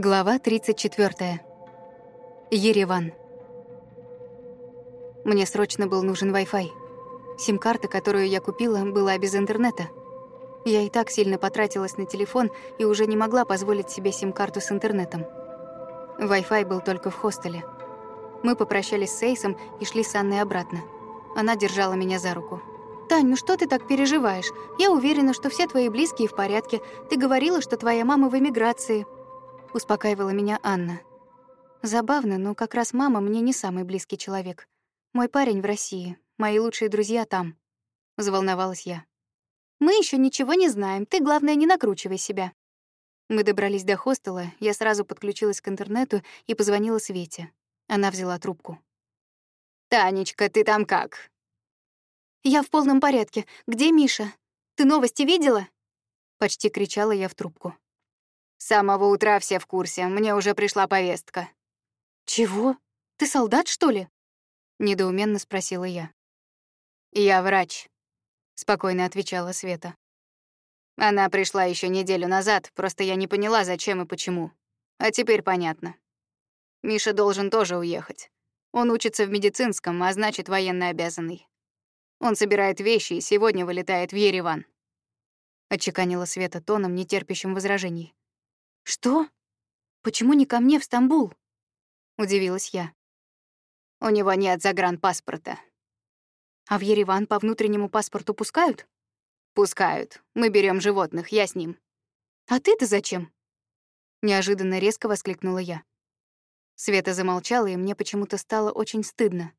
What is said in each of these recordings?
Глава 34. Ереван. Мне срочно был нужен Wi-Fi. Сим-карта, которую я купила, была без интернета. Я и так сильно потратилась на телефон и уже не могла позволить себе сим-карту с интернетом. Wi-Fi был только в хостеле. Мы попрощались с Эйсом и шли с Анной обратно. Она держала меня за руку. «Тань, ну что ты так переживаешь? Я уверена, что все твои близкие в порядке. Ты говорила, что твоя мама в эмиграции». Успокаивала меня Анна. Забавно, но как раз мама мне не самый близкий человек. Мой парень в России, мои лучшие друзья там. Заволновалась я. Мы еще ничего не знаем, ты, главное, не накручивай себя. Мы добрались до хостела, я сразу подключилась к интернету и позвонила Свете. Она взяла трубку. «Танечка, ты там как?» «Я в полном порядке. Где Миша? Ты новости видела?» Почти кричала я в трубку. «С самого утра все в курсе. Мне уже пришла повестка». «Чего? Ты солдат, что ли?» Недоуменно спросила я. «Я врач», — спокойно отвечала Света. Она пришла еще неделю назад, просто я не поняла, зачем и почему. А теперь понятно. Миша должен тоже уехать. Он учится в медицинском, а значит, военно обязанный. Он собирает вещи и сегодня вылетает в Ереван. Отчеканила Света тоном, нетерпящим возражений. «Что? Почему не ко мне в Стамбул?» Удивилась я. У него нет загранпаспорта. А в Ереван по внутреннему паспорту пускают? Пускают. Мы берем животных, я с ним. А ты-то зачем? Неожиданно резко воскликнула я. Света замолчала, и мне почему-то стало очень стыдно.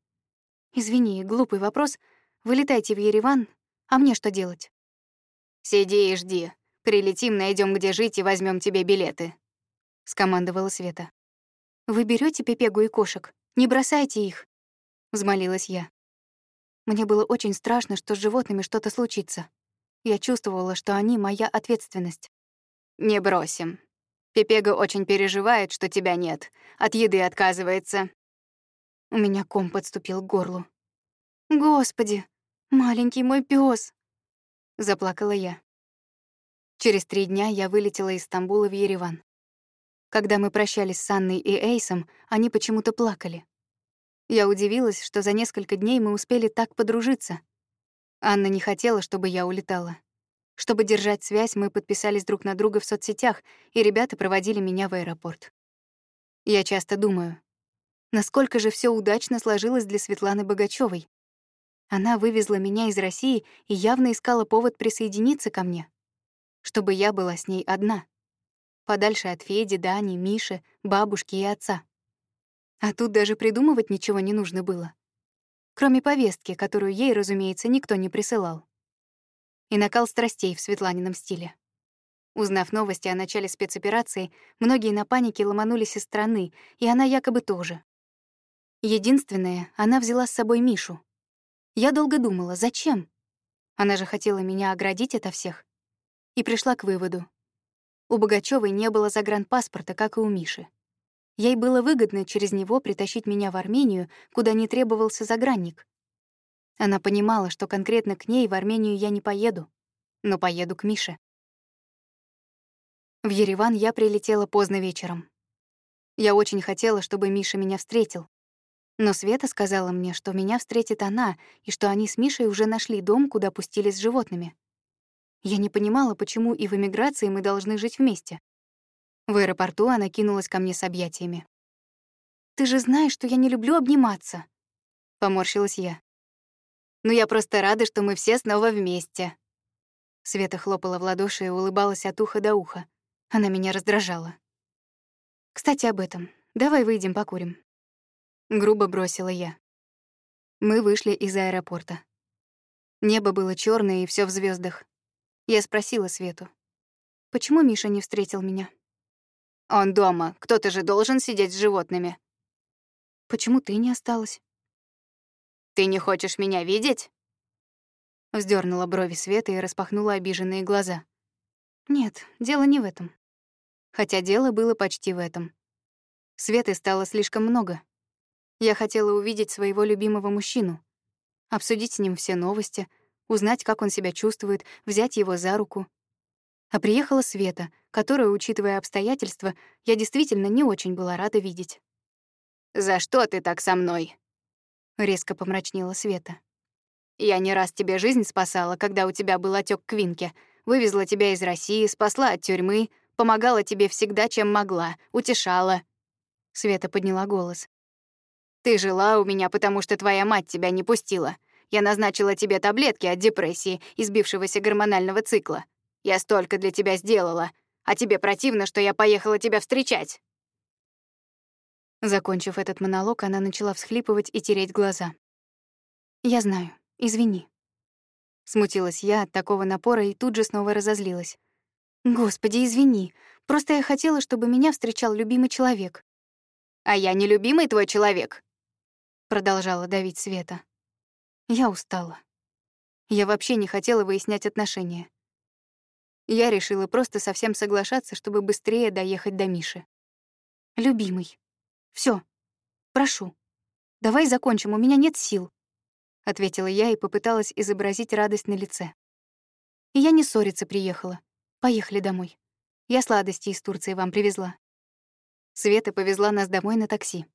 Извини, глупый вопрос, Вылетайте в Ереван, а мне что делать? Сиди и жди. Прилетим, найдем, где жить и возьмем тебе билеты, скомандовала Света. Вы берете Пепегу и кошек, не бросайте их, взмолилась я. Мне было очень страшно, что с животными что-то случится. Я чувствовала, что они моя ответственность. Не бросим. Пепега очень переживает, что тебя нет. От еды отказывается. У меня ком подступил к горлу. Господи, маленький мой пес! заплакала я. Через три дня я вылетела из Стамбула в Ереван. Когда мы прощались с Анной и Эйсом, они почему-то плакали. Я удивилась, что за несколько дней мы успели так подружиться. Анна не хотела, чтобы я улетала. Чтобы держать связь, мы подписались друг на друга в соцсетях, и ребята проводили меня в аэропорт. Я часто думаю, насколько же все удачно сложилось для Светланы Богачевой. Она вывезла меня из России и явно искала повод присоединиться ко мне, чтобы я была с ней одна, подальше от Феди, Дани, Миши, бабушки и отца. А тут даже придумывать ничего не нужно было. Кроме повестки, которую ей, разумеется, никто не присылал. И накал страстей в Светланином стиле. Узнав новости о начале спецоперации, многие на панике ломанулись из страны, и она якобы тоже. Единственное, она взяла с собой Мишу, я долго думала, зачем? Она же хотела меня оградить ото всех. И пришла к выводу. У Богачёвой не было загранпаспорта, как и у Миши. Ей было выгодно через него притащить меня в Армению, куда не требовался загранник. Она понимала, что конкретно к ней в Армению я не поеду, но поеду к Мише. В Ереван я прилетела поздно вечером. Я очень хотела, чтобы Миша меня встретил, но Света сказала мне, что меня встретит она, и что они с Мишей уже нашли дом, куда пустились с животными. Я не понимала, почему и в эмиграции мы должны жить вместе. В аэропорту она кинулась ко мне с объятиями. «Ты же знаешь, что я не люблю обниматься», — поморщилась я. «Ну, я просто рада, что мы все снова вместе». Света хлопала в ладоши и улыбалась от уха до уха. Она меня раздражала. «Кстати, об этом. Давай выйдем покурим». Грубо бросила я. Мы вышли из аэропорта. Небо было черное и все в звездах. Я спросила Свету. «Почему Миша не встретил меня?» «Он дома. Кто-то же должен сидеть с животными». «Почему ты не осталась?» «Ты не хочешь меня видеть?» Вздернула брови Света и распахнула обиженные глаза. «Нет, дело не в этом». Хотя дело было почти в этом. Светы стало слишком много. Я хотела увидеть своего любимого мужчину, обсудить с ним все новости, узнать, как он себя чувствует, взять его за руку. А приехала Света, которую, учитывая обстоятельства, я действительно не очень была рада видеть. «За что ты так со мной?» — резко помрачнела Света. «Я не раз тебе жизнь спасала, когда у тебя был отек Квинке, вывезла тебя из России, спасла от тюрьмы, помогала тебе всегда, чем могла, утешала». Света подняла голос. «Ты жила у меня, потому что твоя мать тебя не пустила. Я назначила тебе таблетки от депрессии, избившегося гормонального цикла. Я столько для тебя сделала, а тебе противно, что я поехала тебя встречать». Закончив этот монолог, она начала всхлипывать и тереть глаза. «Я знаю. Извини». Смутилась я от такого напора и тут же снова разозлилась. «Господи, извини. Просто я хотела, чтобы меня встречал любимый человек». «А я не любимый твой человек», — продолжала давить Света. Я устала. Я вообще не хотела выяснять отношения. Я решила просто совсем соглашаться, чтобы быстрее доехать до Миши. «Любимый, все, прошу, давай закончим, у меня нет сил», — ответила я и попыталась изобразить радость на лице. Я не ссориться приехала. Поехали домой. Я сладости из Турции вам привезла. Света повезла нас домой на такси.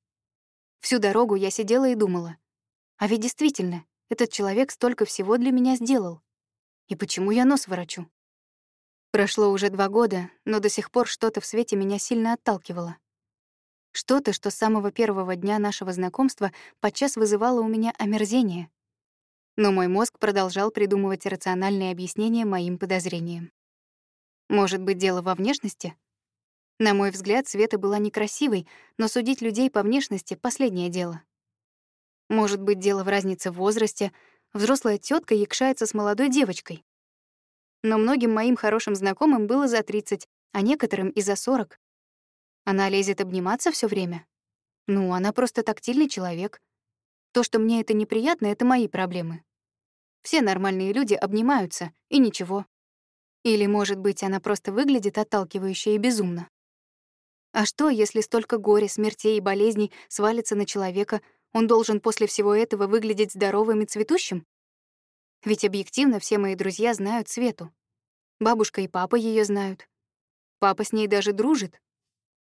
Всю дорогу я сидела и думала. А ведь действительно, этот человек столько всего для меня сделал. И почему я нос ворочу? Прошло уже два года, но до сих пор что-то в свете меня сильно отталкивало. Что-то, что с самого первого дня нашего знакомства подчас вызывало у меня омерзение. Но мой мозг продолжал придумывать рациональные объяснения моим подозрениям. Может быть, дело во внешности? На мой взгляд, Света была некрасивой, но судить людей по внешности — последнее дело. Может быть, дело в разнице в возрасте. Взрослая тетка якшается с молодой девочкой. Но многим моим хорошим знакомым было за 30, а некоторым и за 40. Она лезет обниматься все время. Ну, она просто тактильный человек. То, что мне это неприятно, — это мои проблемы. Все нормальные люди обнимаются, и ничего. Или, может быть, она просто выглядит отталкивающе и безумно. А что, если столько горя, смертей и болезней свалится на человека, он должен после всего этого выглядеть здоровым и цветущим? Ведь объективно все мои друзья знают Свету. Бабушка и папа ее знают. Папа с ней даже дружит.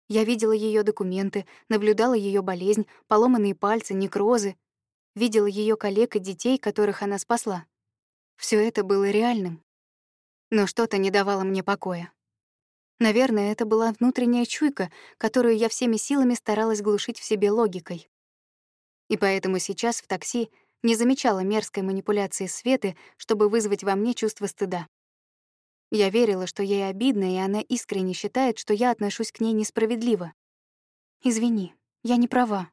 Я видела ее документы, наблюдала ее болезнь, поломанные пальцы, некрозы. Видела ее коллег и детей, которых она спасла. Все это было реальным. Но что-то не давало мне покоя. Наверное, это была внутренняя чуйка, которую я всеми силами старалась глушить в себе логикой. И поэтому сейчас в такси не замечала мерзкой манипуляции Светы, чтобы вызвать во мне чувство стыда. Я верила, что ей обидно, и она искренне считает, что я отношусь к ней несправедливо. «Извини, я не права».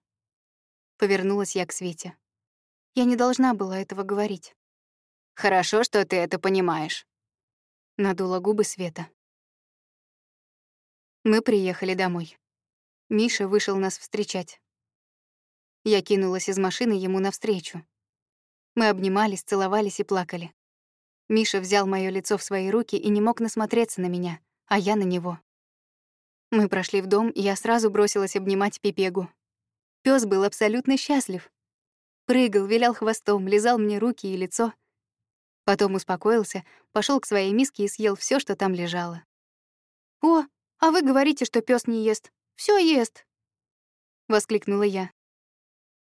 Повернулась я к Свете. Я не должна была этого говорить. «Хорошо, что ты это понимаешь», — надула губы Света. Мы приехали домой. Миша вышел нас встречать. Я кинулась из машины ему навстречу. Мы обнимались, целовались и плакали. Миша взял моё лицо в свои руки и не мог насмотреться на меня, а я на него. Мы прошли в дом, и я сразу бросилась обнимать Пипегу. Пёс был абсолютно счастлив. Прыгал, вилял хвостом, лизал мне руки и лицо. Потом успокоился, пошёл к своей миске и съел всё, что там лежало. «О, а вы говорите, что пёс не ест. Всё ест!» — воскликнула я.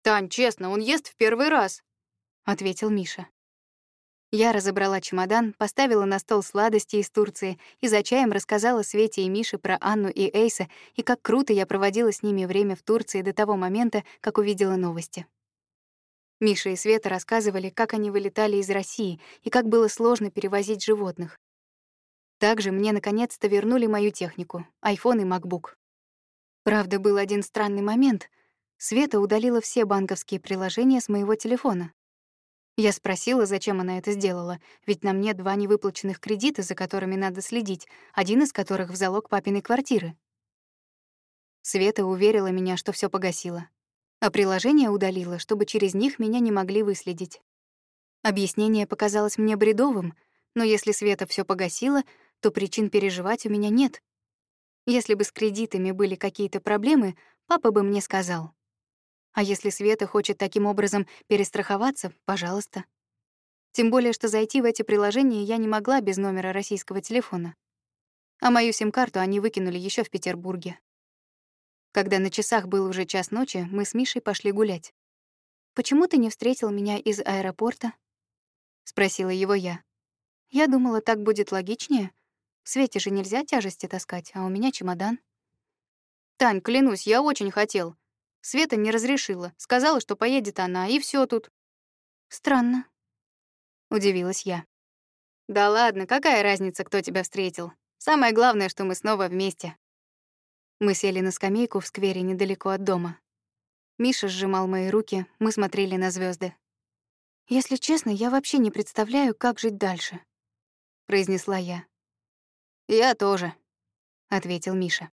«Тань, честно, он ест в первый раз», — ответил Миша. Я разобрала чемодан, поставила на стол сладости из Турции и за чаем рассказала Свете и Мише про Анну и Эйса и как круто я проводила с ними время в Турции до того момента, как увидела новости. Миша и Света рассказывали, как они вылетали из России и как было сложно перевозить животных. Также мне наконец-то вернули мою технику — iPhone и MacBook. Правда, был один странный момент — Света удалила все банковские приложения с моего телефона. Я спросила, зачем она это сделала, ведь на мне два невыплаченных кредита, за которыми надо следить, один из которых в залог папиной квартиры. Света уверила меня, что все погасила. А приложение удалила, чтобы через них меня не могли выследить. Объяснение показалось мне бредовым, но если Света все погасила, то причин переживать у меня нет. Если бы с кредитами были какие-то проблемы, папа бы мне сказал. А если Света хочет таким образом перестраховаться, пожалуйста. Тем более, что зайти в эти приложения я не могла без номера российского телефона. А мою сим-карту они выкинули еще в Петербурге. Когда на часах был уже час ночи, мы с Мишей пошли гулять. «Почему ты не встретил меня из аэропорта?» — спросила его я. «Я думала, так будет логичнее. В Свете же нельзя тяжести таскать, а у меня чемодан». «Тань, клянусь, я очень хотел. Света не разрешила. Сказала, что поедет она, и все тут». «Странно», — удивилась я. «Да ладно, какая разница, кто тебя встретил? Самое главное, что мы снова вместе». Мы сели на скамейку в сквере недалеко от дома. Миша сжимал мои руки, мы смотрели на звезды. «Если честно, я вообще не представляю, как жить дальше», — произнесла я. «Я тоже», — ответил Миша.